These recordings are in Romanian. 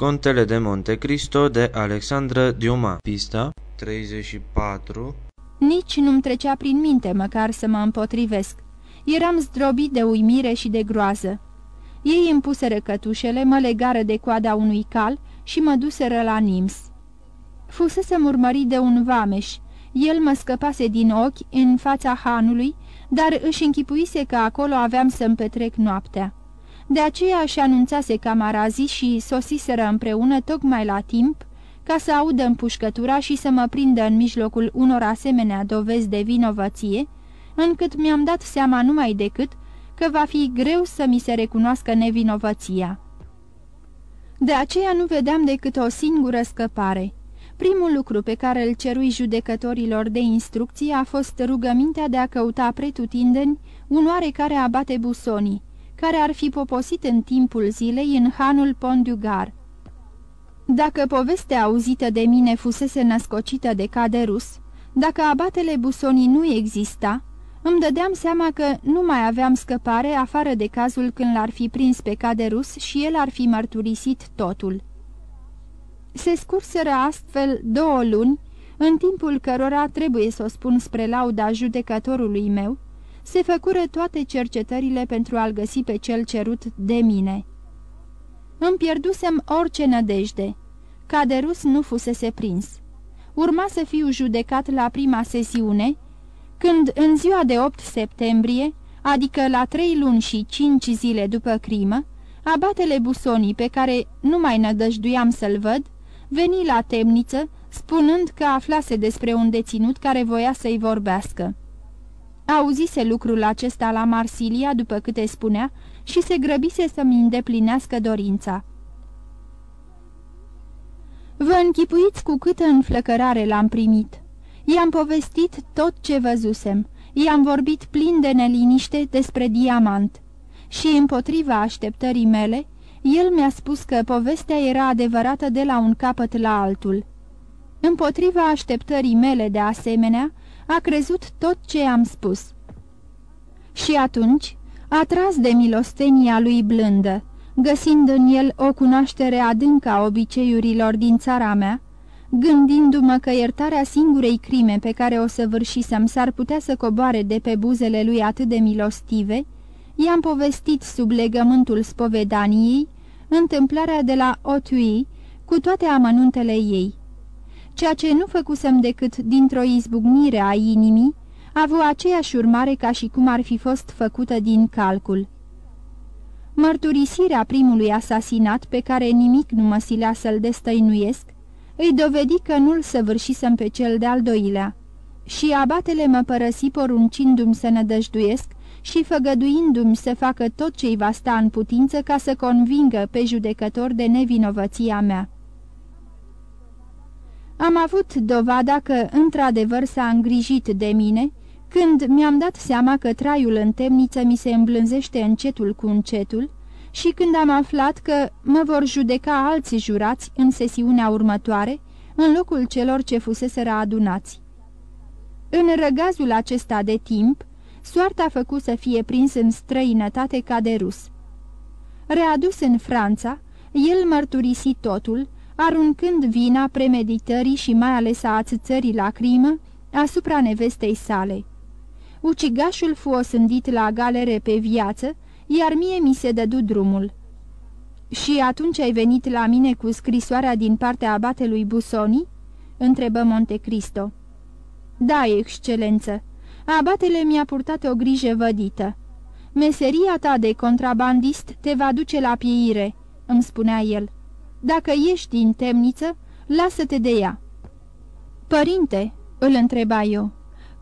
Contele de Monte Cristo de Alexandra Diuma Pista 34 Nici nu-mi trecea prin minte măcar să mă împotrivesc. Eram zdrobit de uimire și de groază. Ei îmi puseră cătușele, mă legară de coada unui cal și mă duseră la Nims. Fusese urmărit de un vameș. El mă scăpase din ochi în fața hanului, dar își închipuise că acolo aveam să-mi petrec noaptea. De aceea își anunțase camarazii și sosiseră împreună tocmai la timp ca să audă împușcătura și să mă prindă în mijlocul unor asemenea dovezi de vinovăție, încât mi-am dat seama numai decât că va fi greu să mi se recunoască nevinovăția. De aceea nu vedeam decât o singură scăpare. Primul lucru pe care îl cerui judecătorilor de instrucție a fost rugămintea de a căuta pretutindeni un oarecare abate busonii, care ar fi poposit în timpul zilei în hanul Pondugar. Dacă povestea auzită de mine fusese născocită de caderus, dacă abatele Busonii nu exista, îmi dădeam seama că nu mai aveam scăpare afară de cazul când l-ar fi prins pe caderus și el ar fi mărturisit totul. Se scurseră astfel două luni, în timpul cărora, trebuie să o spun spre lauda judecătorului meu, se făcură toate cercetările pentru a-l găsi pe cel cerut de mine. Îmi pierdusem orice nădejde. Caderus nu fusese prins. Urma să fiu judecat la prima sesiune, când în ziua de 8 septembrie, adică la trei luni și cinci zile după crimă, abatele Busonii, pe care nu mai nădăjduiam să-l văd, veni la temniță, spunând că aflase despre un deținut care voia să-i vorbească. Auzise lucrul acesta la Marsilia, după câte spunea, și se grăbise să-mi îndeplinească dorința. Vă închipuiți cu câtă înflăcărare l-am primit. I-am povestit tot ce văzusem. I-am vorbit plin de neliniște despre diamant. Și împotriva așteptării mele, el mi-a spus că povestea era adevărată de la un capăt la altul. Împotriva așteptării mele de asemenea, a crezut tot ce am spus. Și atunci, atras de milostenia lui blândă, găsind în el o cunoaștere adâncă a obiceiurilor din țara mea, gândindu-mă că iertarea singurei crime pe care o săvârșisem s-ar putea să coboare de pe buzele lui atât de milostive, i-am povestit sub legământul spovedaniei întâmplarea de la Otui cu toate amănuntele ei ceea ce nu făcusem decât dintr-o izbucnire a inimii, a avut aceeași urmare ca și cum ar fi fost făcută din calcul. Mărturisirea primului asasinat, pe care nimic nu mă silea să-l destăinuiesc, îi dovedi că nu-l săvârșisem pe cel de-al doilea. Și abatele mă părăsi poruncindu-mi să nădăjduiesc și făgăduindu-mi să facă tot ce-i va sta în putință ca să convingă pe judecător de nevinovăția mea. Am avut dovada că într-adevăr s-a îngrijit de mine, când mi-am dat seama că traiul în temniță mi se îmblânzește încetul cu încetul și când am aflat că mă vor judeca alții jurați în sesiunea următoare, în locul celor ce fuseseră adunați. În răgazul acesta de timp, soarta a făcut să fie prins în străinătate ca de rus. Readus în Franța, el mărturisi totul, aruncând vina premeditării și mai ales a ațățării la crimă asupra nevestei sale. Ucigașul fu osândit la galere pe viață, iar mie mi se dădu drumul. Și atunci ai venit la mine cu scrisoarea din partea abatelui Busoni?" întrebă Montecristo. Da, excelență. Abatele mi-a purtat o grijă vădită. Meseria ta de contrabandist te va duce la pieire," îmi spunea el. Dacă ești din temniță, lasă-te de ea." Părinte," îl întreba eu,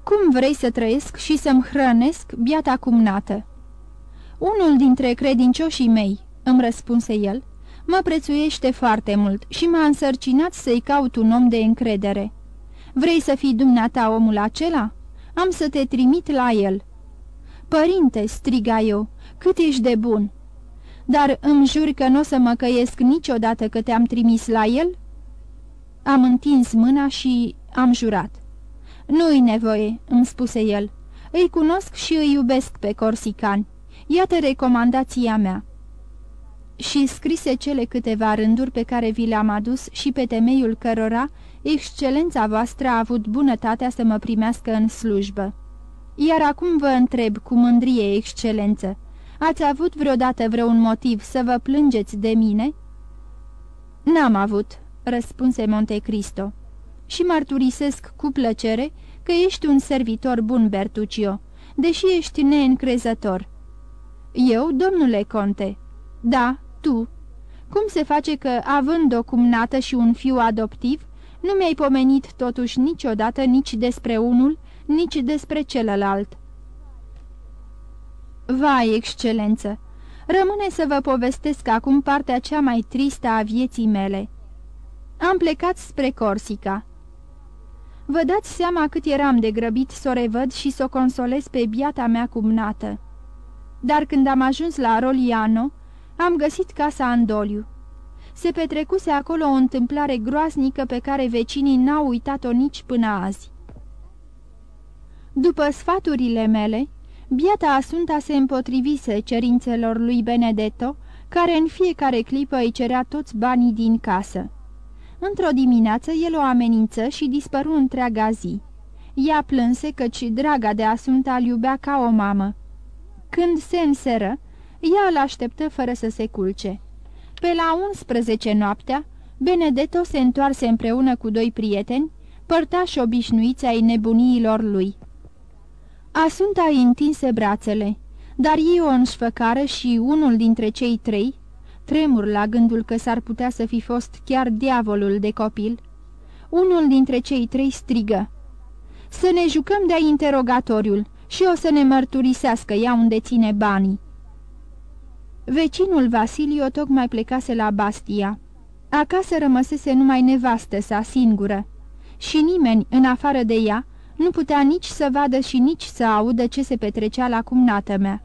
cum vrei să trăiesc și să-mi hrănesc biata cumnată?" Unul dintre credincioșii mei," îmi răspunse el, mă prețuiește foarte mult și m-a însărcinat să-i caut un om de încredere. Vrei să fii dumneata omul acela? Am să te trimit la el." Părinte," striga eu, cât ești de bun!" Dar îmi jur că nu o să mă căiesc niciodată că te-am trimis la el?" Am întins mâna și am jurat. Nu-i nevoie," îmi spuse el. Îi cunosc și îi iubesc pe corsicani. Iată recomandația mea." și scrise cele câteva rânduri pe care vi le-am adus și pe temeiul cărora excelența voastră a avut bunătatea să mă primească în slujbă. Iar acum vă întreb cu mândrie, excelență, ați avut vreodată vreun motiv să vă plângeți de mine?" N-am avut," răspunse Montecristo, și mărturisesc cu plăcere că ești un servitor bun, Bertuccio, deși ești neîncrezător." Eu, domnule conte?" Da, tu. Cum se face că, având o cumnată și un fiu adoptiv, nu mi-ai pomenit totuși niciodată nici despre unul, nici despre celălalt?" Vai, excelență! Rămâne să vă povestesc acum partea cea mai tristă a vieții mele. Am plecat spre Corsica. Vă dați seama cât eram de grăbit să o revăd și să o consolez pe biata mea cumnată. Dar când am ajuns la Roliano, am găsit casa Andoliu. Se petrecuse acolo o întâmplare groaznică pe care vecinii n-au uitat-o nici până azi. După sfaturile mele, biata Asunta se împotrivise cerințelor lui Benedetto, care în fiecare clipă îi cerea toți banii din casă. Într-o dimineață el o amenință și dispăru întreaga zi. Ea plânse căci draga de Asunta îl iubea ca o mamă. Când se înseră, ea îl așteptă fără să se culce. Pe la 11 noaptea, Benedetto se întoarse împreună cu doi prieteni, părtași obișnuiți ai nebuniilor lui. Asunta îi întinse brațele, dar ei o înșfăcară și unul dintre cei trei, tremur la gândul că s-ar putea să fi fost chiar diavolul de copil, unul dintre cei trei strigă, Să ne jucăm de-a interogatoriul și o să ne mărturisească ea unde ține banii." Vecinul Vasilio tocmai plecase la Bastia. Acasă rămăsese numai nevastă sa singură și nimeni, în afară de ea, nu putea nici să vadă și nici să audă ce se petrecea la cumnată mea.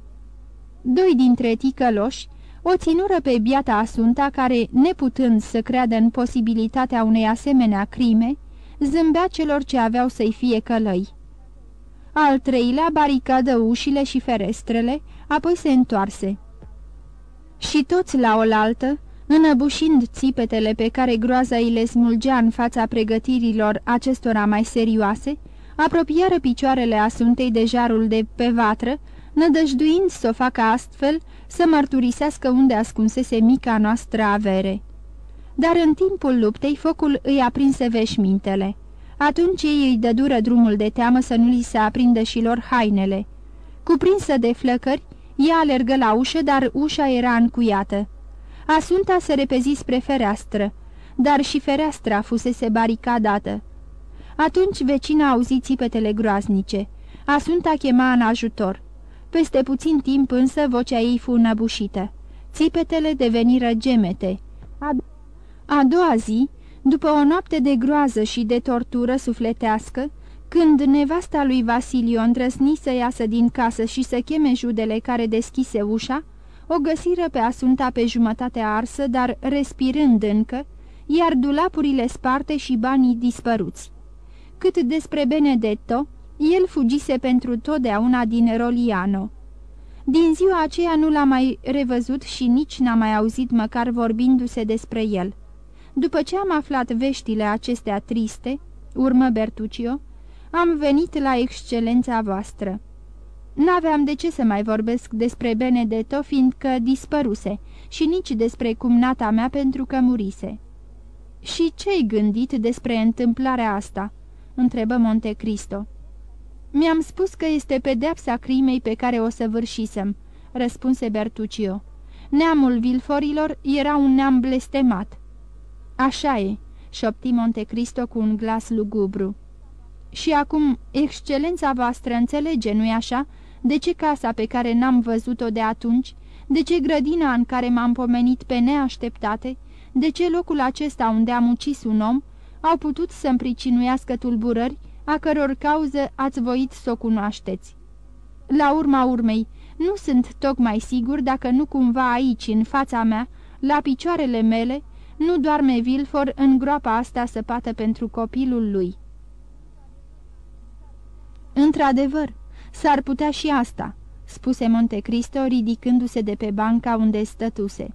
Doi dintre ticăloși o ținură pe biata Asunta care, neputând să creadă în posibilitatea unei asemenea crime, zâmbea celor ce aveau să-i fie călăi. Al treilea baricadă ușile și ferestrele, apoi se întoarse. Și toți la oaltă, înăbușind țipetele pe care groaza îi le smulgea în fața pregătirilor acestora mai serioase, apropiară picioarele asuntei de jarul de pe vatră, nădăjduind să o facă astfel să mărturisească unde ascunsese mica noastră avere. Dar în timpul luptei focul îi aprinse veșmintele. Atunci ei îi dădură drumul de teamă să nu li se aprindă și lor hainele. Cuprinsă de flăcări, ea alergă la ușă, dar ușa era încuiată. Asunta se repezi spre fereastră, dar și fereastra fusese baricadată. Atunci vecina auzi țipetele groaznice. Asunta chema în ajutor. Peste puțin timp însă vocea ei fu înăbușită. Țipetele deveniră gemete. A, a doua zi, după o noapte de groază și de tortură sufletească, când nevasta lui Vasilio îndrăsni să iasă din casă și să cheme judele care deschise ușa, o găsiră pe Asunta pe jumătate arsă, dar respirând încă, iar dulapurile sparte și banii dispăruți. Cât despre Benedetto, el fugise pentru totdeauna din Roliano. Din ziua aceea nu l-a mai revăzut și nici n-a mai auzit măcar vorbindu-se despre el. După ce am aflat veștile acestea triste, urmă Bertuccio, am venit la excelența voastră. N-aveam de ce să mai vorbesc despre Benedetto, fiindcă dispăruse, și nici despre cumnata mea pentru că murise. Și ce-ai gândit despre întâmplarea asta?" Întrebă Montecristo. Mi-am spus că este pedeapsa crimei pe care o săvârșisem," răspunse Bertuccio. Neamul Vilforilor era un neam blestemat." Așa e," șopti Montecristo cu un glas lugubru. Și acum, excelența voastră înțelege, nu-i așa, de ce casa pe care n-am văzut-o de atunci, de ce grădina în care m-am pomenit pe neașteptate, de ce locul acesta unde am ucis un om, au putut să-mi pricinuiască tulburări, a căror cauză ați voit să o cunoașteți. La urma urmei, nu sunt tocmai sigur dacă nu cumva aici, în fața mea, la picioarele mele, nu doarme Vilfor în groapa asta săpată pentru copilul lui. Într-adevăr, s-ar putea și asta," spuse Montecristo ridicându-se de pe banca unde stătuse.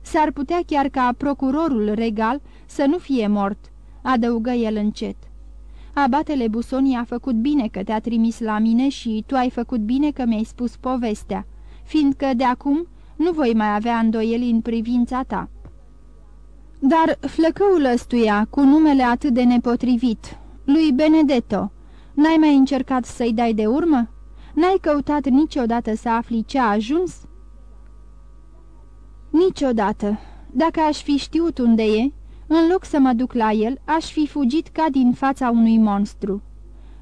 S-ar putea chiar ca procurorul regal să nu fie mort, adăugă el încet. Abatele Busoni a făcut bine că te-a trimis la mine și tu ai făcut bine că mi-ai spus povestea, fiindcă de acum nu voi mai avea îndoieli în privința ta. Dar flăcăul ăstuia, cu numele atât de nepotrivit, lui Benedetto, n-ai mai încercat să-i dai de urmă? N-ai căutat niciodată să afli ce a ajuns?" Niciodată. Dacă aș fi știut unde e, în loc să mă duc la el, aș fi fugit ca din fața unui monstru.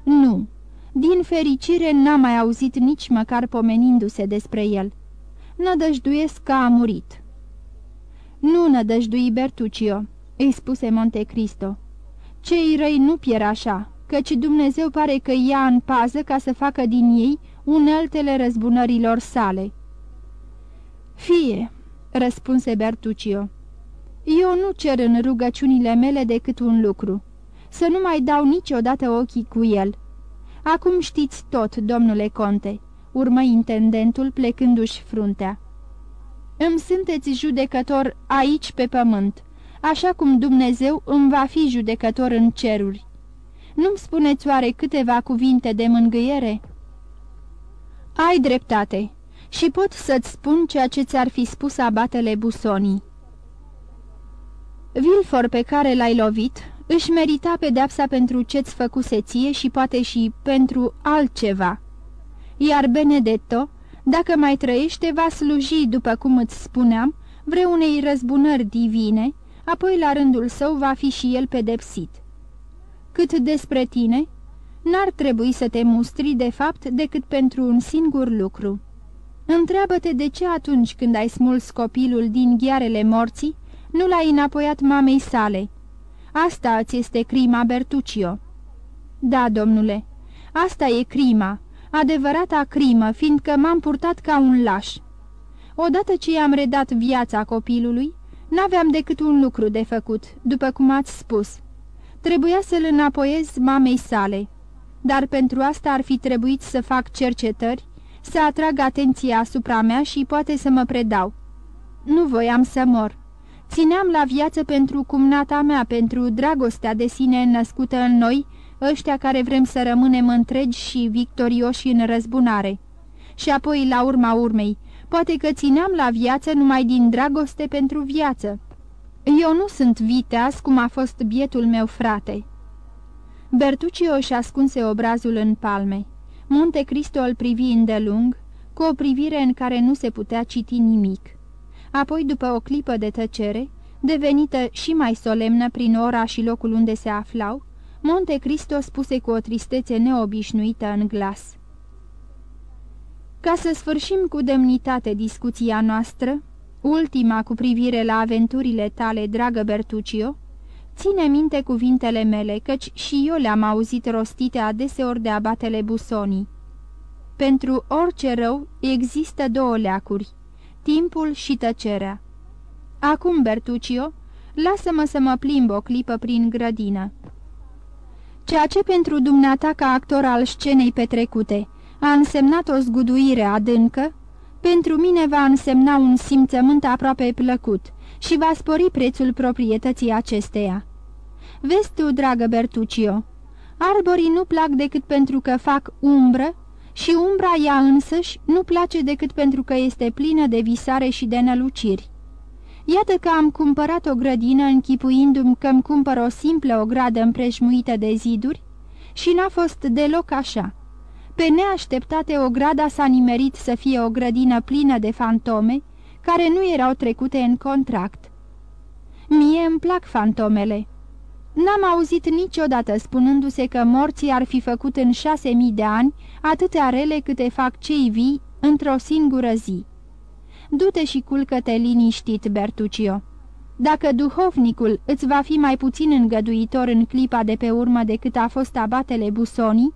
Nu. Din fericire n-am mai auzit nici măcar pomenindu-se despre el. Nădăjduiesc că a murit. Nu nădăjdui Bertuccio, îi spuse Monte Cristo. Cei răi nu pierd așa, căci Dumnezeu pare că ia în pază ca să facă din ei uneltele răzbunărilor sale. Fie, răspunse Bertuccio. Eu nu cer în rugăciunile mele decât un lucru, să nu mai dau niciodată ochii cu el. Acum știți tot, domnule conte, urmă intendentul plecându-și fruntea. Îmi sunteți judecător aici pe pământ, așa cum Dumnezeu îmi va fi judecător în ceruri. Nu-mi spuneți oare câteva cuvinte de mângâiere?" Ai dreptate și pot să-ți spun ceea ce ți-ar fi spus abatele Busonii. Vilfor pe care l-ai lovit își merita pedeapsa pentru ce-ți făcuse ție și poate și pentru altceva. Iar Benedetto, dacă mai trăiește, va sluji, după cum îți spuneam, vreunei răzbunări divine, apoi la rândul său va fi și el pedepsit. Cât despre tine, n-ar trebui să te mustri de fapt decât pentru un singur lucru. Întreabă-te de ce atunci când ai smuls copilul din ghearele morții, nu l-ai înapoiat mamei sale. Asta îți este crima, Bertuccio. Da, domnule, asta e crima, adevărata crimă, fiindcă m-am purtat ca un laș. Odată ce i-am redat viața copilului, n-aveam decât un lucru de făcut, după cum ați spus. Trebuia să-l înapoiez mamei sale, dar pentru asta ar fi trebuit să fac cercetări, să atrag atenția asupra mea și poate să mă predau. Nu voiam să mor. Țineam la viață pentru cumnata mea, pentru dragostea de sine născută în noi, ăștia care vrem să rămânem întregi și victorioși în răzbunare. Și apoi, la urma urmei, poate că țineam la viață numai din dragoste pentru viață. Eu nu sunt viteaz cum a fost bietul meu frate." Bertuccio își ascunse obrazul în palme. Monte Cristo îl privi îndelung, cu o privire în care nu se putea citi nimic. Apoi, după o clipă de tăcere, devenită și mai solemnă prin ora și locul unde se aflau, Monte Cristo spuse cu o tristețe neobișnuită în glas. Ca să sfârșim cu demnitate discuția noastră, ultima cu privire la aventurile tale, dragă Bertuccio, ține minte cuvintele mele, căci și eu le-am auzit rostite adeseori de abatele Busonii. Pentru orice rău există două leacuri, timpul și tăcerea. Acum, Bertuccio, lasă-mă să mă plimb o clipă prin grădină. Ceea ce pentru dumneata ca actor al scenei petrecute a însemnat o zguduire adâncă, pentru mine va însemna un simțământ aproape plăcut și va spori prețul proprietății acesteia. Vezi tu, dragă Bertuccio, arborii nu plac decât pentru că fac umbră și umbra ea însăși nu place decât pentru că este plină de visare și de năluciri. Iată că am cumpărat o grădină închipuindu-mi că-mi cumpăr o simplă ogradă împrejmuită de ziduri și n-a fost deloc așa. Pe neașteptate ograda s-a nimerit să fie o grădină plină de fantome, care nu erau trecute în contract. Mie îmi plac fantomele. N-am auzit niciodată spunându-se că morții ar fi făcut în șase mii de ani atâtea rele câte fac cei vii într-o singură zi. Du-te și culcă-te liniștit, Bertuccio. Dacă duhovnicul îți va fi mai puțin îngăduitor în clipa de pe urmă decât a fost abatele Busonii,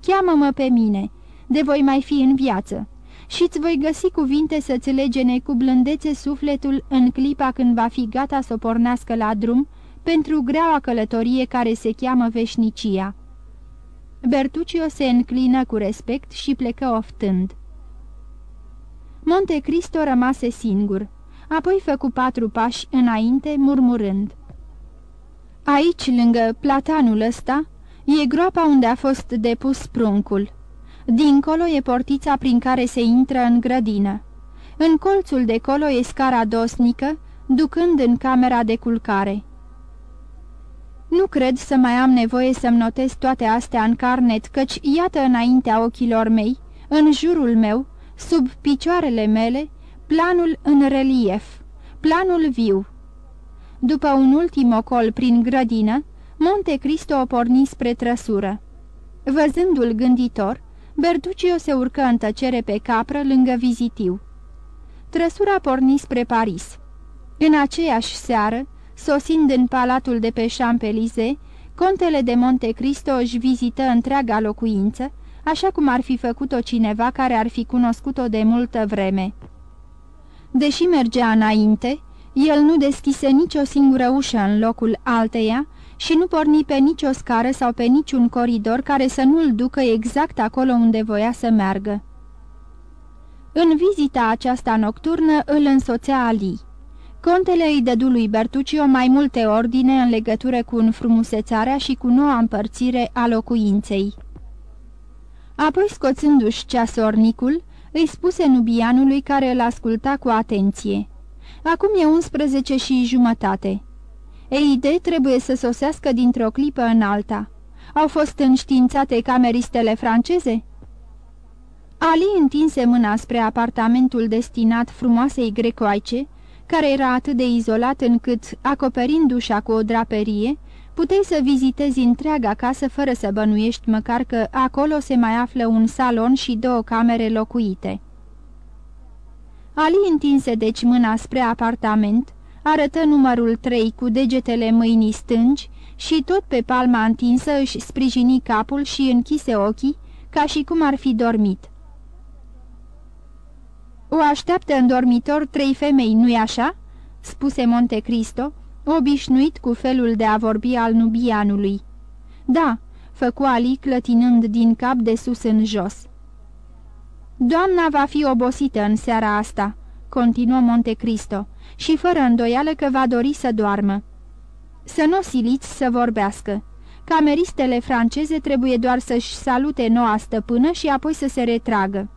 cheamă-mă pe mine, de voi mai fi în viață, și-ți voi găsi cuvinte să-ți legene cu blândețe sufletul în clipa când va fi gata să o pornească la drum pentru greaua călătorie care se cheamă veșnicia. Bertuccio se înclină cu respect și plecă oftând. Monte Cristo rămase singur. apoi făcu patru pași înainte, murmurând. Aici, lângă platanul ăsta, e groapa unde a fost depus pruncul. Dincolo e portița prin care se intră în grădină. În colțul de colo e scara dosnică, ducând în camera de culcare. Nu cred să mai am nevoie să-mi notez toate astea în carnet, căci iată înaintea ochilor mei, în jurul meu, sub picioarele mele, planul în relief, planul viu. După un ultim ocol prin grădină, Monte Cristo o porni spre trăsură. Văzându-l gânditor, Bertuccio se urcă în tăcere pe capră lângă vizitiu. Trăsura porni spre Paris. În aceeași seară, sosind în palatul de pe Champs-Élysées, contele de Monte Cristo își vizită întreaga locuință, așa cum ar fi făcut-o cineva care ar fi cunoscut-o de multă vreme. Deși mergea înainte, el nu deschise nicio singură ușă în locul alteia și nu porni pe nicio scară sau pe niciun coridor care să nu-l ducă exact acolo unde voia să meargă. În vizita aceasta nocturnă îl însoțea Ali. Contele îi dădu lui Bertuccio mai multe ordine în legătură cu înfrumusețarea și cu noua împărțire a locuinței. Apoi, scoțându-și ceasornicul, îi spuse nubianului care îl asculta cu atenție. Acum e 11 și jumătate. Eide trebuie să sosească dintr-o clipă în alta. Au fost înștiințate cameristele franceze?" Ali întinse mâna spre apartamentul destinat frumoasei grecoaice, care era atât de izolat încât, acoperind ușa cu o draperie, puteai să vizitezi întreaga casă fără să bănuiești măcar că acolo se mai află un salon și două camere locuite. Ali întinse deci mâna spre apartament, arătă numărul 3 cu degetele mâinii stângi și tot pe palma întinsă își sprijini capul și închise ochii, ca și cum ar fi dormit. O așteaptă în dormitor trei femei, nu-i așa?" spuse Monte Cristo, obișnuit cu felul de a vorbi al nubianului. Da," făcu Ali clătinând din cap de sus în jos. Doamna va fi obosită în seara asta," continuă Monte Cristo, și fără îndoială că va dori să doarmă. Să nu siliți să vorbească. Cameristele franceze trebuie doar să-și salute noua stăpână și apoi să se retragă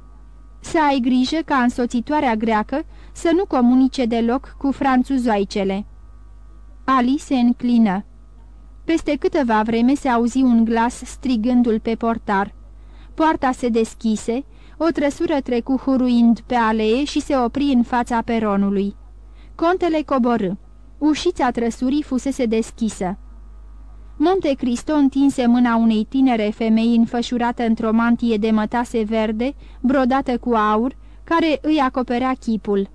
să ai grijă ca însoțitoarea greacă să nu comunice deloc cu franțuzoicele. Ali se înclină. Peste câteva vreme se auzi un glas strigându-l pe portar. Poarta se deschise, o trăsură trecu huruind pe alee și se opri în fața peronului. Contele coborâ. Ușița trăsurii fusese deschisă. Monte Cristo întinse mâna unei tinere femei înfășurată într-o mantie de mătase verde, brodată cu aur, care îi acoperea chipul.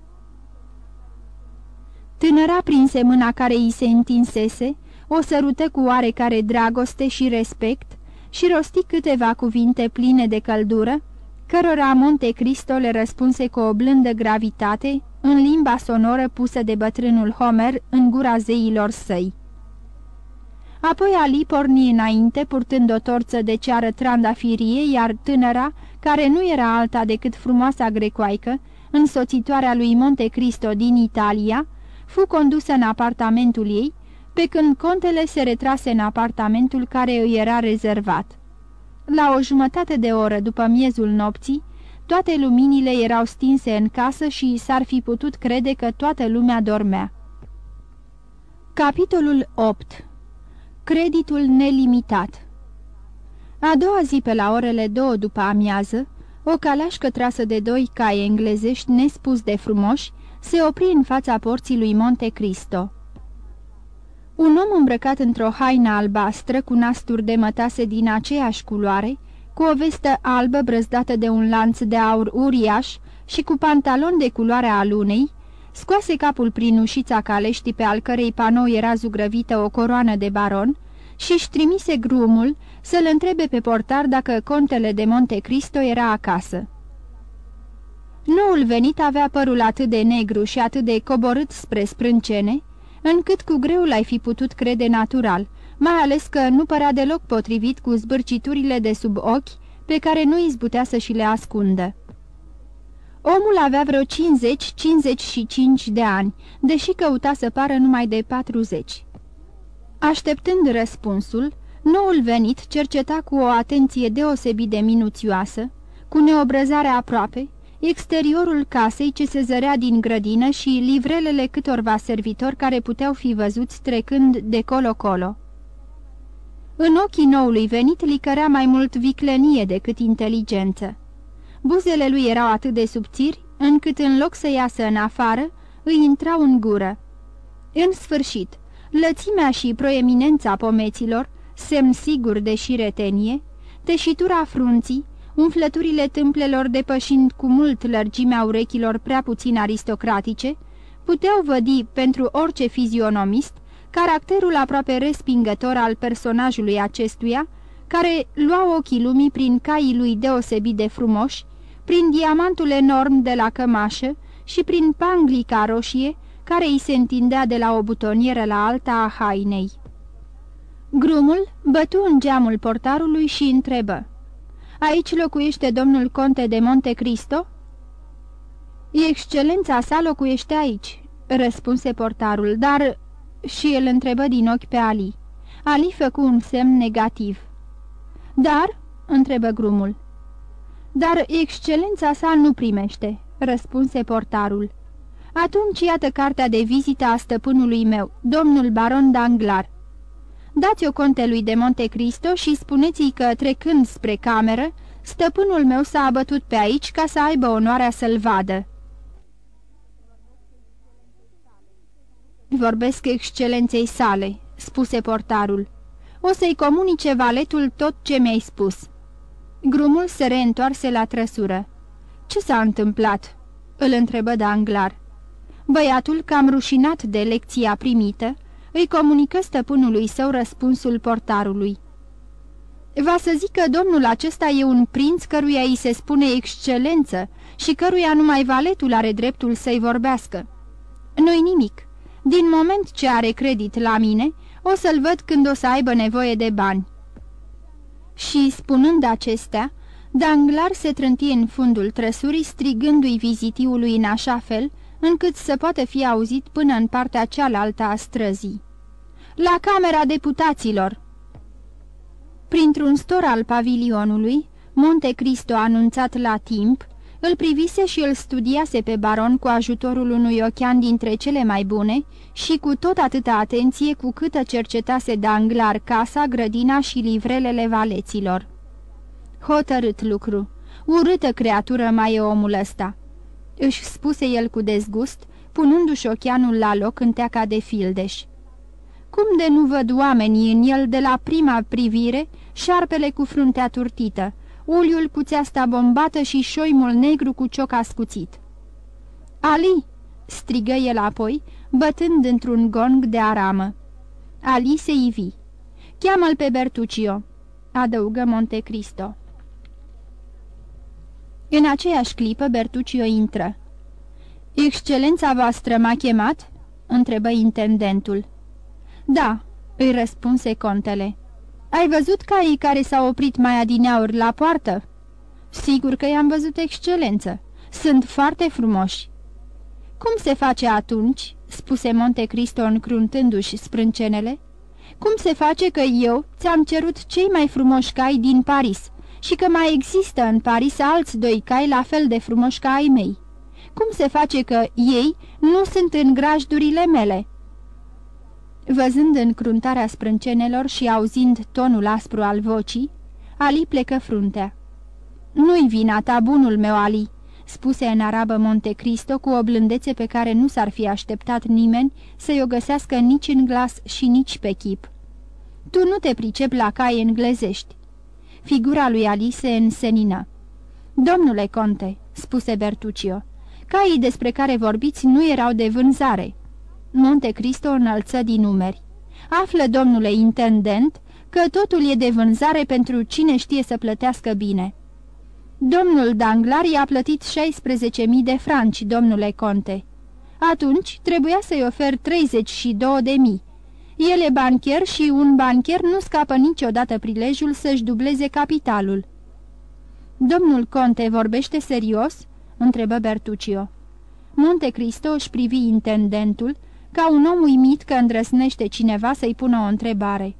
Tânăra prinse mâna care îi se întinsese, o sărută cu oarecare dragoste și respect și rosti câteva cuvinte pline de căldură, cărora Monte Cristo le răspunse cu o blândă gravitate în limba sonoră pusă de bătrânul Homer în gura zeilor săi. Apoi Ali porni înainte, purtând o torță de ceară trandafirie, iar tânăra, care nu era alta decât frumoasa grecoaică, însoțitoarea lui Monte Cristo din Italia, fu condusă în apartamentul ei, pe când contele se retrase în apartamentul care îi era rezervat. La o jumătate de oră după miezul nopții, toate luminile erau stinse în casă și s-ar fi putut crede că toată lumea dormea. Capitolul 8 Creditul nelimitat A doua zi pe la orele două după amiază, o calașcă trasă de doi cai englezești nespus de frumoși se opri în fața porții lui Monte Cristo. Un om îmbrăcat într-o haină albastră cu nasturi de mătase din aceeași culoare, cu o vestă albă brăzdată de un lanț de aur uriaș și cu pantalon de culoarea alunei, scoase capul prin ușița caleștii pe al cărei panou era zugrăvită o coroană de baron și-și trimise grumul să-l întrebe pe portar dacă contele de Monte Cristo era acasă. Noul venit avea părul atât de negru și atât de coborât spre sprâncene, încât cu greu l-ai fi putut crede natural, mai ales că nu părea deloc potrivit cu zbârciturile de sub ochi pe care nu izbutea să și le ascundă. Omul avea vreo 50-55 de ani, deși căuta să pară numai de 40. Așteptând răspunsul, noul venit cerceta cu o atenție deosebit de minuțioasă, cu neobrăzare aproape, exteriorul casei ce se zărea din grădină și livrelele câtorva servitori care puteau fi văzuți trecând de colo-colo. În ochii noului venit licărea mai mult viclenie decât inteligență. Buzele lui erau atât de subțiri, încât în loc să iasă în afară, îi intrau în gură. În sfârșit, lățimea și proeminența pomeților, semn sigur de șiretenie, teșitura frunții, umflăturile tâmplelor depășind cu mult lărgimea urechilor prea puțin aristocratice, puteau vădi pentru orice fizionomist caracterul aproape respingător al personajului acestuia, care lua ochii lumii prin caii lui deosebit de frumoși, prin diamantul enorm de la cămașă și prin panglica roșie care îi se întindea de la o butonieră la alta a hainei. Grumul bătu în geamul portarului și întrebă. Aici locuiește domnul conte de Monte Cristo?" Excelența sa locuiește aici," răspunse portarul, dar și el întrebă din ochi pe Ali. Ali făcu un semn negativ. Dar?" întrebă grumul. Dar excelența sa nu primește," răspunse portarul. Atunci iată cartea de vizită a stăpânului meu, domnul baron Danglar. Dați-o contelui de Monte Cristo și spuneți-i că, trecând spre cameră, stăpânul meu s-a abătut pe aici ca să aibă onoarea să-l vadă." Vorbesc excelenței sale," spuse portarul. O să-i comunice valetul tot ce mi-ai spus." Grumul se reîntoarse la trăsură. Ce s-a întâmplat?" îl întrebă Danglar. Băiatul, cam rușinat de lecția primită, îi comunică stăpânului său răspunsul portarului. Va să zic că domnul acesta e un prinț căruia îi se spune excelență și căruia numai valetul are dreptul să-i vorbească. Nu-i nimic. Din moment ce are credit la mine, o să-l văd când o să aibă nevoie de bani. Și, spunând acestea, Danglar se trânti în fundul trăsurii, strigându-i vizitiului în așa fel, încât să poată fi auzit până în partea cealaltă a străzii. La Camera Deputaților! Printr-un stor al pavilionului, Monte Cristo anunțat la timp, îl privise și îl studiase pe baron cu ajutorul unui ochean dintre cele mai bune și cu tot atâta atenție cu câtă cercetase Danglar casa, grădina și livrelele valeților. Hotărât lucru, urâtă creatură mai e omul ăsta, își spuse el cu dezgust, punându-și ocheanul la loc în teaca de fildeș. Cum de nu văd oamenii în el de la prima privire, șarpele cu fruntea turtită, uliul cu țeasta bombată și șoimul negru cu cioc ascuțit. Ali!" strigă el apoi, bătând într-un gong de aramă. Ali se ivi. Cheamă-l pe Bertuccio," adăugă Monte Cristo. În aceeași clipă Bertuccio intră. Excelența voastră m-a chemat?" întrebă intendentul. Da," îi răspunse contele. Ai văzut caii care s-au oprit mai adineauri la poartă?" Sigur că i-am văzut excelență. Sunt foarte frumoși." Cum se face atunci?" spuse Monte Cristo încruntându-și sprâncenele. Cum se face că eu ți-am cerut cei mai frumoși cai din Paris și că mai există în Paris alți doi cai la fel de frumoși ca ai mei? Cum se face că ei nu sunt în grajdurile mele?" Văzând încruntarea sprâncenelor și auzind tonul aspru al vocii, Ali plecă fruntea. Nu-i vina ta, bunul meu, Ali," spuse în arabă Monte Cristo cu o blândețe pe care nu s-ar fi așteptat nimeni să-i o găsească nici în glas și nici pe chip. Tu nu te pricep la cai englezești." Figura lui Ali se însenină. Domnule conte," spuse Bertuccio, caii despre care vorbiți nu erau de vânzare." Monte Cristo înălță din numeri. Află, domnule intendent, că totul e de vânzare pentru cine știe să plătească bine." Domnul Danglar i-a plătit 16.000 de franci, domnule conte. Atunci trebuia să-i ofer 32.000. El e bancher și un bancher nu scapă niciodată prilejul să-și dubleze capitalul. Domnul conte vorbește serios?" întrebă Bertuccio. Monte Cristo își privi intendentul ca un om uimit că îndrăsnește cineva să-i pună o întrebare.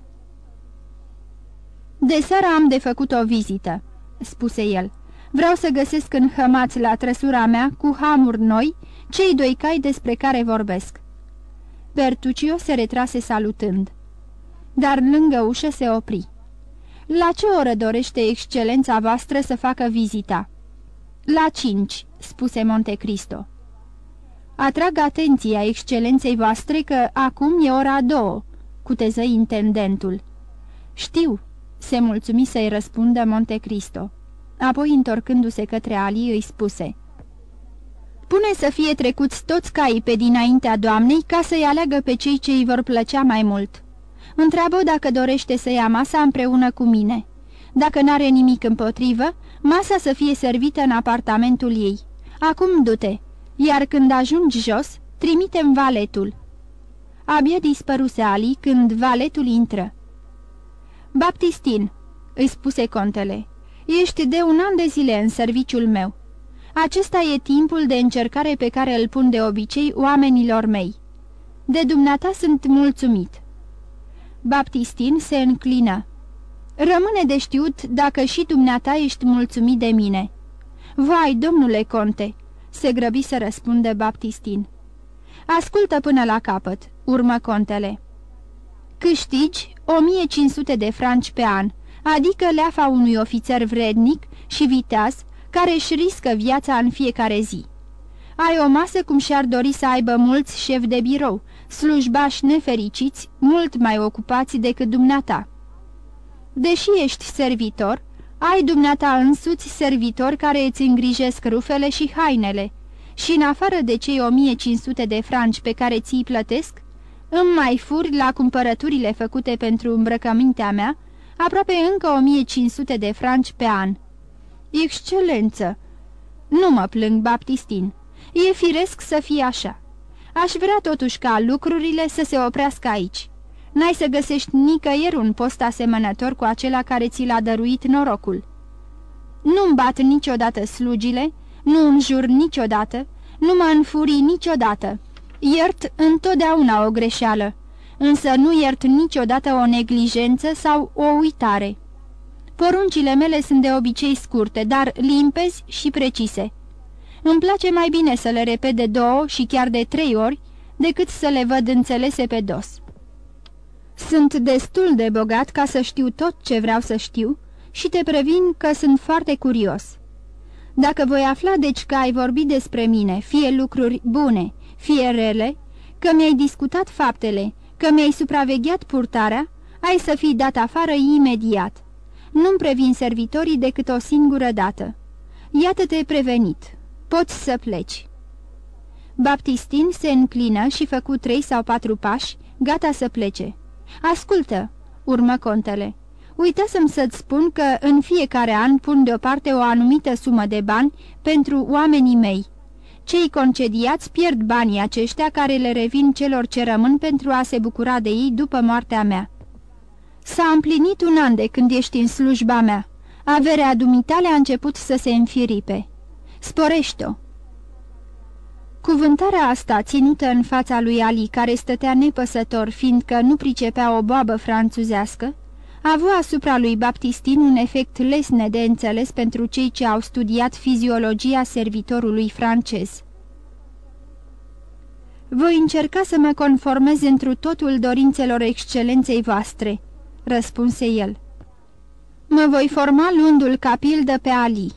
De seara am de făcut o vizită," spuse el. Vreau să găsesc în hămați la trăsura mea, cu hamuri noi, cei doi cai despre care vorbesc." Bertuccio se retrase salutând. Dar lângă ușă se opri. La ce oră dorește excelența voastră să facă vizita?" La cinci," spuse Montecristo. Atrag atenția excelenței voastre că acum e ora două," cuteză intendentul. Știu," se mulțumi să-i răspundă Montecristo. Apoi, întorcându-se către Ali, îi spuse Pune să fie trecuți toți caii pe dinaintea doamnei ca să-i aleagă pe cei ce îi vor plăcea mai mult. Întreabă dacă dorește să ia masa împreună cu mine. Dacă n-are nimic împotrivă, masa să fie servită în apartamentul ei. Acum du-te, iar când ajungi jos, trimitem valetul." Abia dispăruse Ali când valetul intră. Baptistin," îi spuse contele, ești de un an de zile în serviciul meu. Acesta e timpul de încercare pe care îl pun de obicei oamenilor mei. De dumneata sunt mulțumit." Baptistin se înclină. Rămâne de știut dacă și dumneata ești mulțumit de mine." Vai, domnule conte!" Se grăbi să răspunde Baptistin. Ascultă până la capăt," urmă contele. Câștigi 1500 de franci pe an, adică leafa unui ofițer vrednic și viteaz care își riscă viața în fiecare zi. Ai o masă cum și-ar dori să aibă mulți șefi de birou, slujbași nefericiți, mult mai ocupați decât dumneata. Deși ești servitor, ai dumneata însuți servitori care îți îngrijesc rufele și hainele și în afară de cei 1500 de franci pe care ți-i plătesc, îmi mai furi la cumpărăturile făcute pentru îmbrăcămintea mea aproape încă 1500 de franci pe an. Excelență! Nu mă plâng, Baptistin. E firesc să fie așa. Aș vrea totuși ca lucrurile să se oprească aici. N-ai să găsești nicăieri un post asemănător cu acela care ți l-a dăruit norocul. Nu-mi bat niciodată slugile, nu înjur niciodată, nu mă înfurii niciodată. Iert întotdeauna o greșeală, însă nu iert niciodată o neglijență sau o uitare. Poruncile mele sunt de obicei scurte, dar limpezi și precise. Îmi place mai bine să le repet de două și chiar de trei ori, decât să le văd înțelese pe dos. Sunt destul de bogat ca să știu tot ce vreau să știu și te previn că sunt foarte curios. Dacă voi afla deci că ai vorbit despre mine, fie lucruri bune, fie rele, că mi-ai discutat faptele, că mi-ai supravegheat purtarea, ai să fii dat afară imediat. Nu-mi previn servitorii decât o singură dată. Iată-te prevenit. Poți să pleci." Baptistin se înclină și făcu trei sau patru pași, gata să plece. Ascultă!" urmă contele. Uitasem să-ți spun că în fiecare an pun deoparte o anumită sumă de bani pentru oamenii mei. Cei concediați pierd banii aceștia care le revin celor ce rămân pentru a se bucura de ei după moartea mea. S-a împlinit un an de când ești în slujba mea. Averea dumitale a început să se înfiripe. Sporește-o! Cuvântarea asta, ținută în fața lui Ali, care stătea nepăsător, fiindcă nu pricepea o boabă franțuzească, a avut asupra lui Baptistin un efect lesne de înțeles pentru cei ce au studiat fiziologia servitorului francez. Voi încerca să mă conformez întru totul dorințelor excelenței voastre," răspunse el. Mă voi forma luându-l ca pildă pe Ali."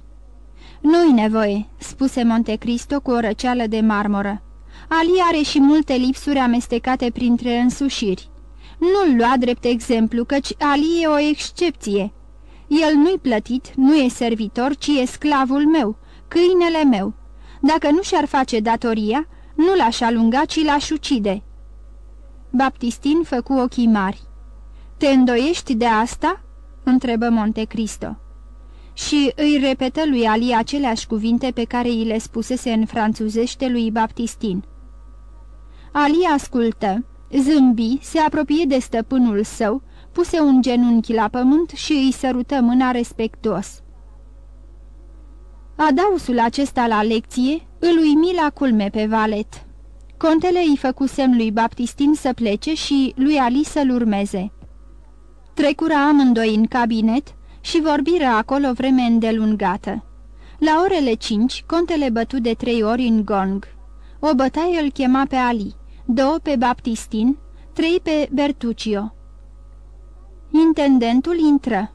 Nu-i nevoie," spuse Montecristo cu o răceală de marmură. Ali are și multe lipsuri amestecate printre însușiri. Nu-l lua drept exemplu, căci Ali e o excepție. El nu-i plătit, nu e servitor, ci e sclavul meu, câinele meu. Dacă nu și-ar face datoria, nu l-aș alunga, ci l-aș ucide." Baptistin făcu ochii mari. Te îndoiești de asta?" întrebă Montecristo. Și îi repetă lui Ali aceleași cuvinte pe care îi le spusese în franțuzește lui Baptistin. Ali ascultă, zâmbi, se apropie de stăpânul său, puse un genunchi la pământ și îi sărută mâna respectuos. Adausul acesta la lecție îl uimi la culme pe valet. Contele îi făcu semn lui Baptistin să plece și lui Ali să-l urmeze. Trecura amândoi în cabinet și vorbiră acolo vreme îndelungată. La orele cinci, contele bătu de trei ori în gong. O bătaie îl chema pe Ali, două pe Baptistin, trei pe Bertuccio. Intendentul intră.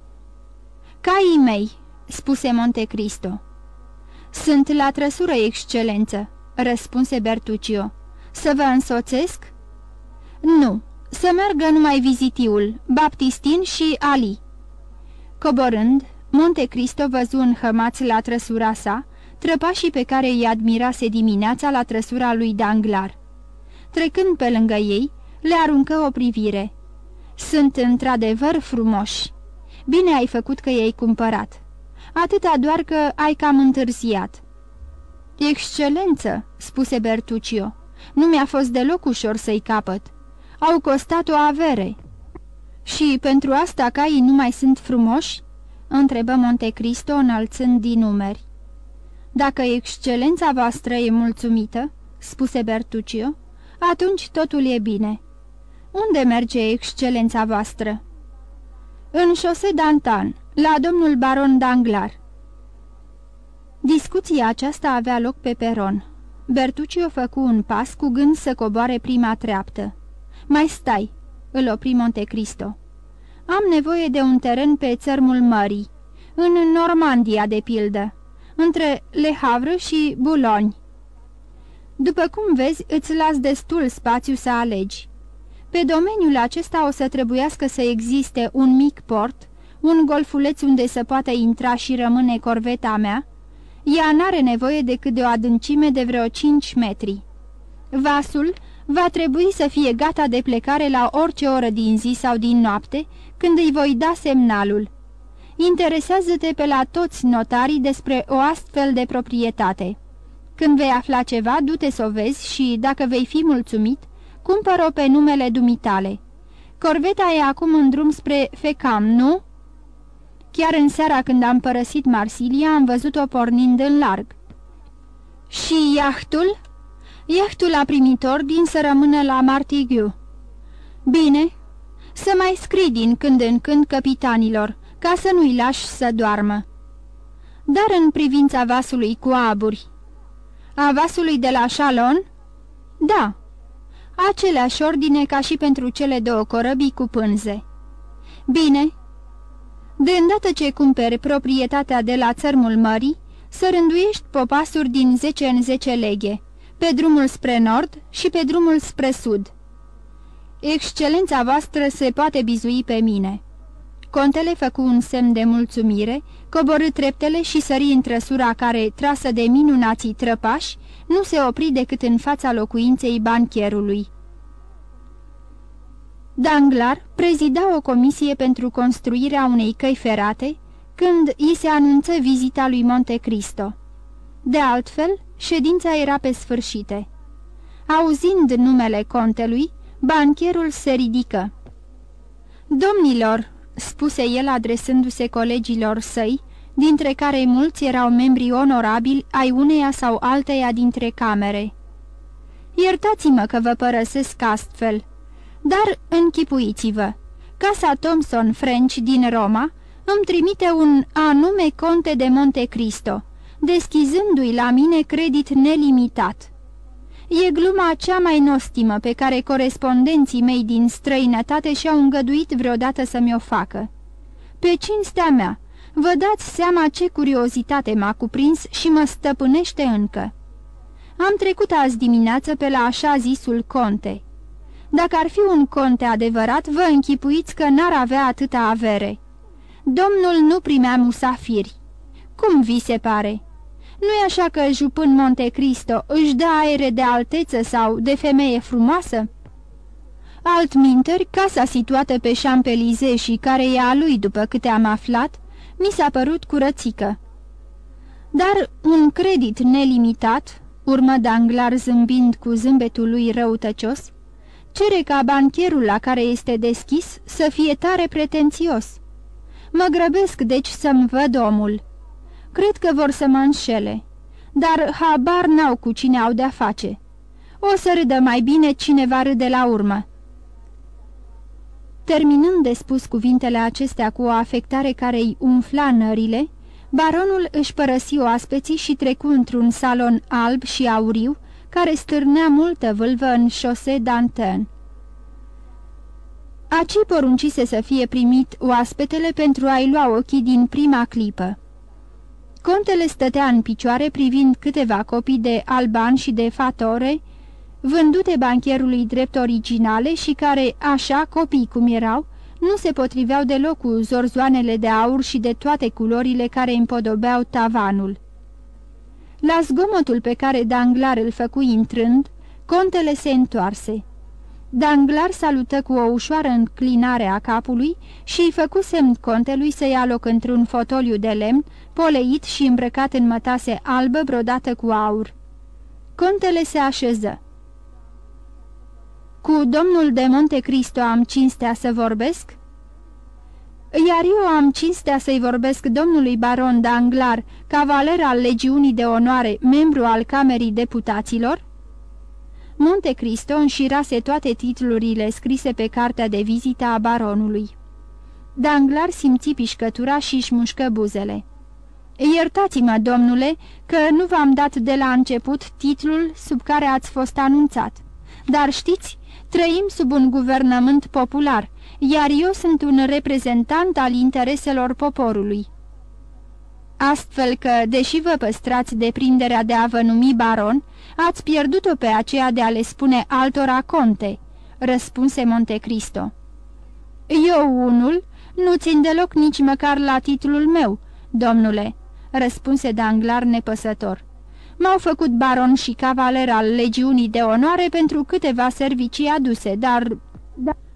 Caii mei, spuse Montecristo. Sunt la trăsură, excelență, răspunse Bertuccio. Să vă însoțesc? Nu, să meargă numai vizitiul, Baptistin și Ali. Coborând, Monte Cristo văzu înhămați la trăsura sa, trăpașii pe care îi admirase dimineața la trăsura lui Danglar. Trecând pe lângă ei, le aruncă o privire. Sunt într-adevăr frumoși. Bine ai făcut că i-ai cumpărat. Atâta doar că ai cam întârziat. Excelență, spuse Bertuccio, nu mi-a fost deloc ușor să-i capăt. Au costat o avere. Și pentru asta caii nu mai sunt frumoși? întrebă Montecristo înălțând din numeri. Dacă excelența voastră e mulțumită, spuse Bertuccio, atunci totul e bine. Unde merge excelența voastră? În șose Dantan, la domnul baron Danglar. Discuția aceasta avea loc pe peron. Bertuccio făcu un pas cu gând să coboare prima treaptă. Mai stai!" Îl opri Montecristo. Am nevoie de un teren pe țărmul mării, în Normandia, de pildă, între Le Havre și Boulogne. După cum vezi, îți las destul spațiu să alegi. Pe domeniul acesta o să trebuiască să existe un mic port, un golfuleț unde să poată intra și rămâne corveta mea. Ea n-are nevoie decât de o adâncime de vreo 5 metri. Vasul va trebui să fie gata de plecare la orice oră din zi sau din noapte, când îi voi da semnalul. Interesează-te pe la toți notarii despre o astfel de proprietate. Când vei afla ceva, du-te să o vezi și, dacă vei fi mulțumit, cumpăr-o pe numele dumitale. Corveta e acum în drum spre Fecam, nu?" Chiar în seara când am părăsit Marsilia, am văzut-o pornind în larg." Și iahtul?" Iahtul la primitor din să rămână la Martigiu." Bine, să mai scrii din când în când capitanilor, ca să nu-i lași să doarmă." Dar în privința vasului cu aburi." A vasului de la Chalon?" Da." Aceleași ordine ca și pentru cele două corăbii cu pânze." Bine." De îndată ce cumperi proprietatea de la țărmul mării, să rânduiești popasuri din 10 în 10 leghe, pe drumul spre nord și pe drumul spre sud. Excelența voastră se poate bizui pe mine." Contele făcu un semn de mulțumire, coborâ treptele și sări în trăsura care, trasă de minunații trăpași, nu se opri decât în fața locuinței bancherului. Danglar prezida o comisie pentru construirea unei căi ferate, când i se anunță vizita lui Monte Cristo. De altfel, ședința era pe sfârșite. Auzind numele contelui, bancherul se ridică. Domnilor, spuse el adresându-se colegilor săi, dintre care mulți erau membri onorabili ai uneia sau alteia dintre camere. Iertați-mă că vă părăsesc astfel, dar închipuiți-vă, Casa Thomson French din Roma îmi trimite un anume conte de Monte Cristo, deschizându-i la mine credit nelimitat. E gluma cea mai nostimă pe care corespondenții mei din străinătate și-au îngăduit vreodată să mi-o facă. Pe cinstea mea, vă dați seama ce curiozitate m-a cuprins și mă stăpânește încă. Am trecut azi dimineață pe la așa zisul conte. Dacă ar fi un conte adevărat, vă închipuiți că n-ar avea atâta avere. Domnul nu primea musafiri. Cum vi se pare?" Nu-i așa că jupân Monte Cristo își dă aere de alteță sau de femeie frumoasă? Altminteri, casa situată pe Champelize și care e a lui după câte am aflat, mi s-a părut curățică. Dar un credit nelimitat, urmă Danglar zâmbind cu zâmbetul lui răutăcios, cere ca bancherul la care este deschis să fie tare pretențios. Mă grăbesc deci să-mi văd omul Cred că vor să mă înșele, dar habar n-au cu cine au de-a face. O să râdă mai bine cine va râde la urmă." Terminând de spus cuvintele acestea cu o afectare care îi umfla nările, baronul își părăsi oaspeții și trecu într-un salon alb și auriu, care stârnea multă vâlvă în șose d'Antin. Aci poruncise să fie primit oaspetele pentru a-i lua ochii din prima clipă. Contele stătea în picioare privind câteva copii de alban și de fatore, vândute bancherului drept originale și care, așa, copii cum erau, nu se potriveau deloc cu zorzoanele de aur și de toate culorile care împodobeau tavanul. La zgomotul pe care Danglar îl făcui intrând, contele se întoarse. Danglar salută cu o ușoară înclinare a capului și îi făcu semn contelui să ia loc într-un fotoliu de lemn, poleit și îmbrăcat în mătase albă brodată cu aur. Contele se așeză. Cu domnul de Monte Cristo am cinstea să vorbesc?" Iar eu am cinstea să-i vorbesc domnului baron Danglar, cavaler al legiunii de onoare, membru al Camerii Deputaților?" Monte Cristo înșirase toate titlurile scrise pe cartea de vizită a baronului. Danglar simți pișcătura și își mușcă buzele. Iertați-mă, domnule, că nu v-am dat de la început titlul sub care ați fost anunțat. Dar știți, trăim sub un guvernământ popular, iar eu sunt un reprezentant al intereselor poporului. Astfel că, deși vă păstrați deprinderea de a vă numi baron, ați pierdut-o pe aceea de a le spune altora conte, răspunse Montecristo. Eu unul nu țin deloc nici măcar la titlul meu, domnule, răspunse Danglar nepăsător. M-au făcut baron și cavaler al legiunii de onoare pentru câteva servicii aduse, dar...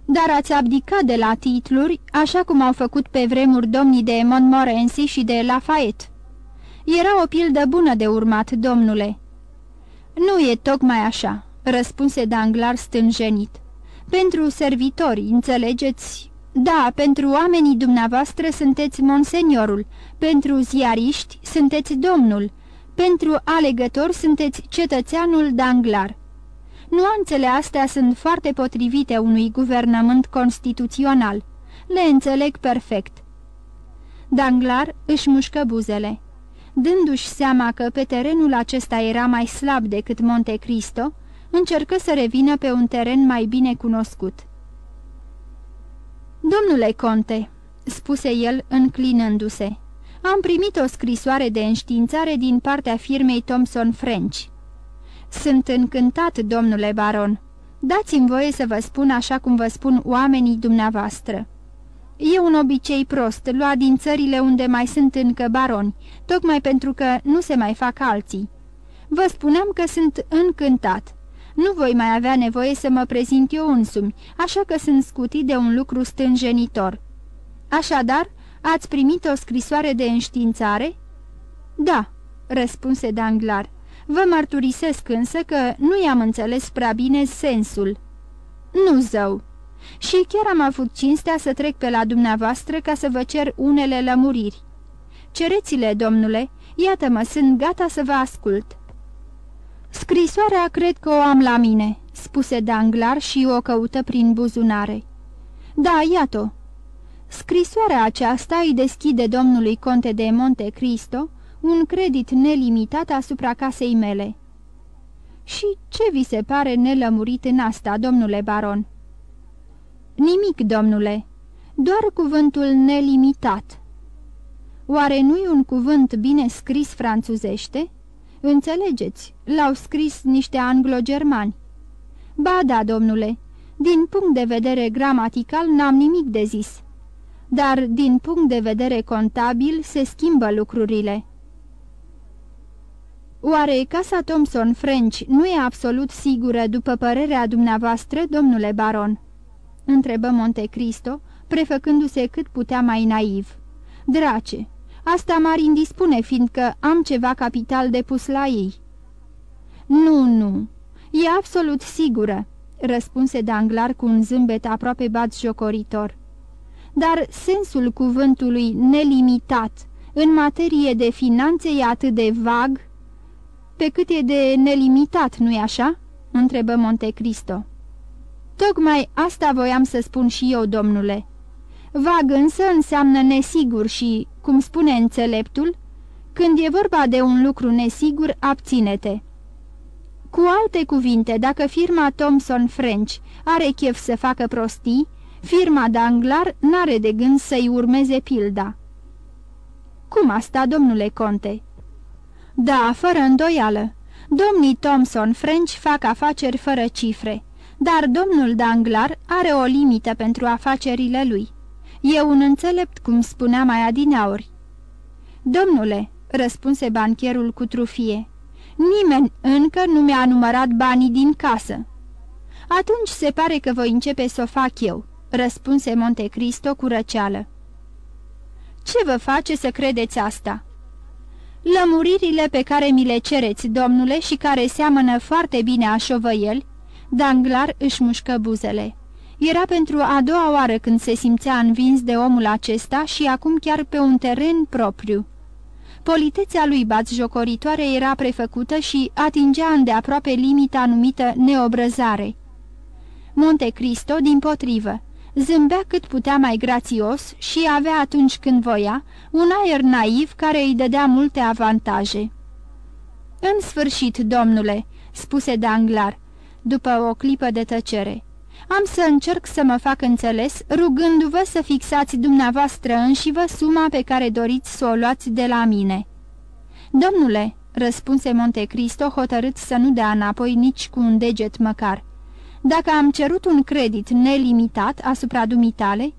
Dar ați abdicat de la titluri, așa cum au făcut pe vremuri domnii de Montmorency și de Lafayette. Era o pildă bună de urmat, domnule." Nu e tocmai așa," răspunse Danglar stânjenit. Pentru servitori, înțelegeți? Da, pentru oamenii dumneavoastră sunteți monseniorul, pentru ziariști sunteți domnul, pentru alegători sunteți cetățeanul Danglar." Nuanțele astea sunt foarte potrivite unui guvernământ constituțional. Le înțeleg perfect. Danglar își mușcă buzele. Dându-și seama că pe terenul acesta era mai slab decât Monte Cristo, încercă să revină pe un teren mai bine cunoscut. Domnule conte," spuse el înclinându-se, am primit o scrisoare de înștiințare din partea firmei Thomson French." Sunt încântat, domnule baron. Dați-mi voie să vă spun așa cum vă spun oamenii dumneavoastră. E un obicei prost, luat din țările unde mai sunt încă baroni, tocmai pentru că nu se mai fac alții. Vă spuneam că sunt încântat. Nu voi mai avea nevoie să mă prezint eu însumi, așa că sunt scutit de un lucru stânjenitor. Așadar, ați primit o scrisoare de înștiințare?" Da," răspunse Danglar. Vă mărturisesc însă că nu i-am înțeles prea bine sensul. Nu zău. Și chiar am avut cinstea să trec pe la dumneavoastră ca să vă cer unele lămuriri. Cereți-le, domnule, iată-mă, sunt gata să vă ascult. Scrisoarea cred că o am la mine, spuse Danglar și o căută prin buzunare. Da, iată-o. Scrisoarea aceasta îi deschide domnului conte de Monte Cristo un credit nelimitat asupra casei mele. Și ce vi se pare nelămurit în asta, domnule baron?" Nimic, domnule, doar cuvântul nelimitat." Oare nu-i un cuvânt bine scris franțuzește?" Înțelegeți, l-au scris niște anglo-germani." Ba da, domnule, din punct de vedere gramatical n-am nimic de zis." Dar din punct de vedere contabil se schimbă lucrurile. Oare casa Thomson French nu e absolut sigură, după părerea dumneavoastră, domnule baron?" întrebă Monte Cristo, prefăcându-se cât putea mai naiv. Drace, asta m-ar indispune, fiindcă am ceva capital depus la ei." Nu, nu, e absolut sigură," răspunse Danglar cu un zâmbet aproape jocoritor. Dar sensul cuvântului nelimitat în materie de finanțe e atât de vag, pe cât e de nelimitat, nu-i așa?" întrebă Monte Cristo. Tocmai asta voiam să spun și eu, domnule. Vag însă înseamnă nesigur și, cum spune înțeleptul, când e vorba de un lucru nesigur, abține-te. Cu alte cuvinte, dacă firma Thomson French are chef să facă prostii, firma Danglar n-are de gând să-i urmeze pilda. Cum asta, domnule conte?" Da, fără îndoială. Domnii Thomson French fac afaceri fără cifre, dar domnul Danglar are o limită pentru afacerile lui. E un înțelept, cum spunea mai adineauri. Domnule, răspunse bancherul cu trufie, nimeni încă nu mi-a numărat banii din casă. Atunci se pare că voi începe să o fac eu, răspunse Monte Cristo cu răceală. Ce vă face să credeți asta?" Lămuririle pe care mi le cereți, domnule, și care seamănă foarte bine a șovăieli, Danglar își mușcă buzele. Era pentru a doua oară când se simțea învins de omul acesta și acum chiar pe un teren propriu. Politețea lui batjocoritoare era prefăcută și atingea îndeaproape limita numită neobrăzare. Monte Cristo, din potrivă, zâmbea cât putea mai grațios și avea atunci când voia un aer naiv care îi dădea multe avantaje. În sfârșit, domnule," spuse Danglar, după o clipă de tăcere, am să încerc să mă fac înțeles, rugându-vă să fixați dumneavoastră înși-vă suma pe care doriți să o luați de la mine." Domnule," răspunse Monte Cristo, hotărât să nu dea înapoi nici cu un deget măcar, dacă am cerut un credit nelimitat asupra dumitale,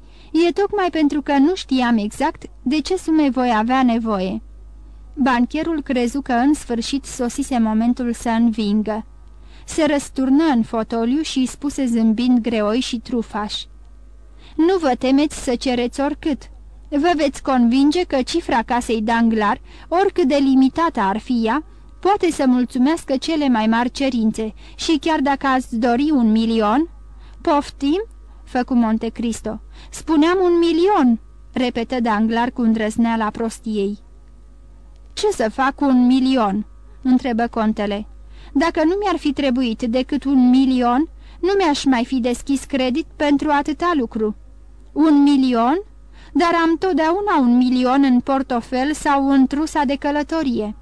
e tocmai pentru că nu știam exact de ce sume voi avea nevoie." Bancherul crezu că în sfârșit sosise momentul să învingă. Se răsturnă în fotoliu și îi spuse zâmbind greoi și trufaș. Nu vă temeți să cereți oricât. Vă veți convinge că cifra casei Danglar, oricât de limitată ar fi ea, poate să mulțumească cele mai mari cerințe și chiar dacă ați dori un milion... Poftim? făcu Monte Cristo. Spuneam un milion, repetă Danglar cu îndrăzneala prostiei. Ce să fac cu un milion?" întrebă contele. Dacă nu mi-ar fi trebuit decât un milion, nu mi-aș mai fi deschis credit pentru atâta lucru." Un milion? Dar am totdeauna un milion în portofel sau în trusa de călătorie."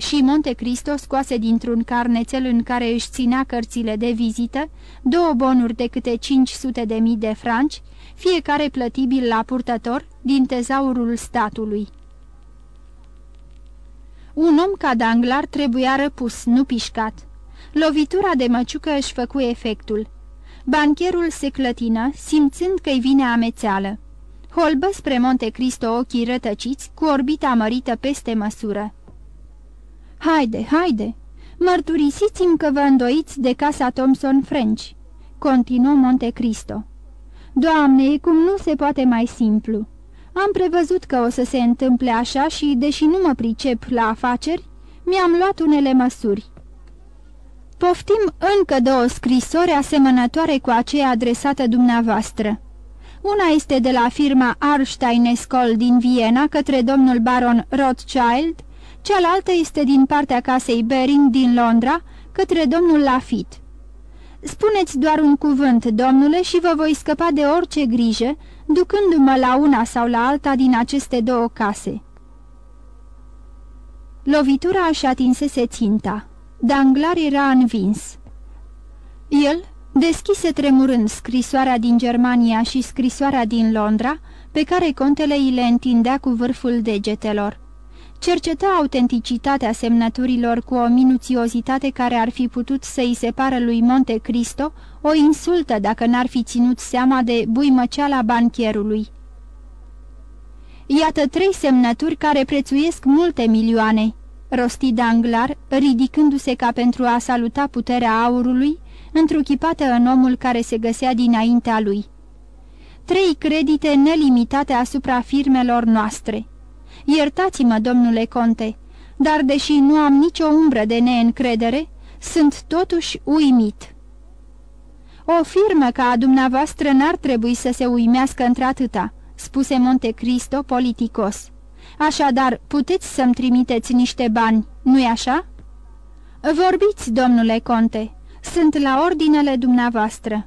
Și Monte Cristo scoase dintr-un carnețel în care își ținea cărțile de vizită două bonuri de câte 500 de mii de franci, fiecare plătibil la purtător din tezaurul statului. Un om ca Danglar trebuia răpus, nu pișcat. Lovitura de măciucă își făcu efectul. Bancherul se clătină, simțând că-i vine amețeală. Holbă spre Monte Cristo ochii rătăciți, cu orbita mărită peste măsură. Haide, haide! Mărturisiți-mi că vă îndoiți de casa Thomson French!" continuă Monte Cristo. Doamne, cum nu se poate mai simplu! Am prevăzut că o să se întâmple așa și, deși nu mă pricep la afaceri, mi-am luat unele măsuri. Poftim încă două scrisori asemănătoare cu aceea adresată dumneavoastră. Una este de la firma Arstein Skoll din Viena către domnul baron Rothschild cealaltă este din partea casei Bering din Londra, către domnul Lafitte. Spuneți doar un cuvânt, domnule, și vă voi scăpa de orice grijă, ducându-mă la una sau la alta din aceste două case." Lovitura își atinsese ținta. Danglar era învins. El deschise tremurând scrisoarea din Germania și scrisoarea din Londra, pe care contele îi le întindea cu vârful degetelor cerceta autenticitatea semnăturilor cu o minuțiozitate care ar fi putut să-i separă lui Monte Cristo o insultă dacă n-ar fi ținut seama de buimăceala bancherului. Iată trei semnături care prețuiesc multe milioane, rosti Danglar, ridicându-se ca pentru a saluta puterea aurului, întruchipată în omul care se găsea dinaintea lui. Trei credite nelimitate asupra firmelor noastre – Iertați-mă, domnule conte, dar deși nu am nicio umbră de neîncredere, sunt totuși uimit." O firmă ca a dumneavoastră n-ar trebui să se uimească într-atâta," spuse Monte Cristo politicos. Așadar, puteți să-mi trimiteți niște bani, nu-i așa?" Vorbiți, domnule conte, sunt la ordinele dumneavoastră."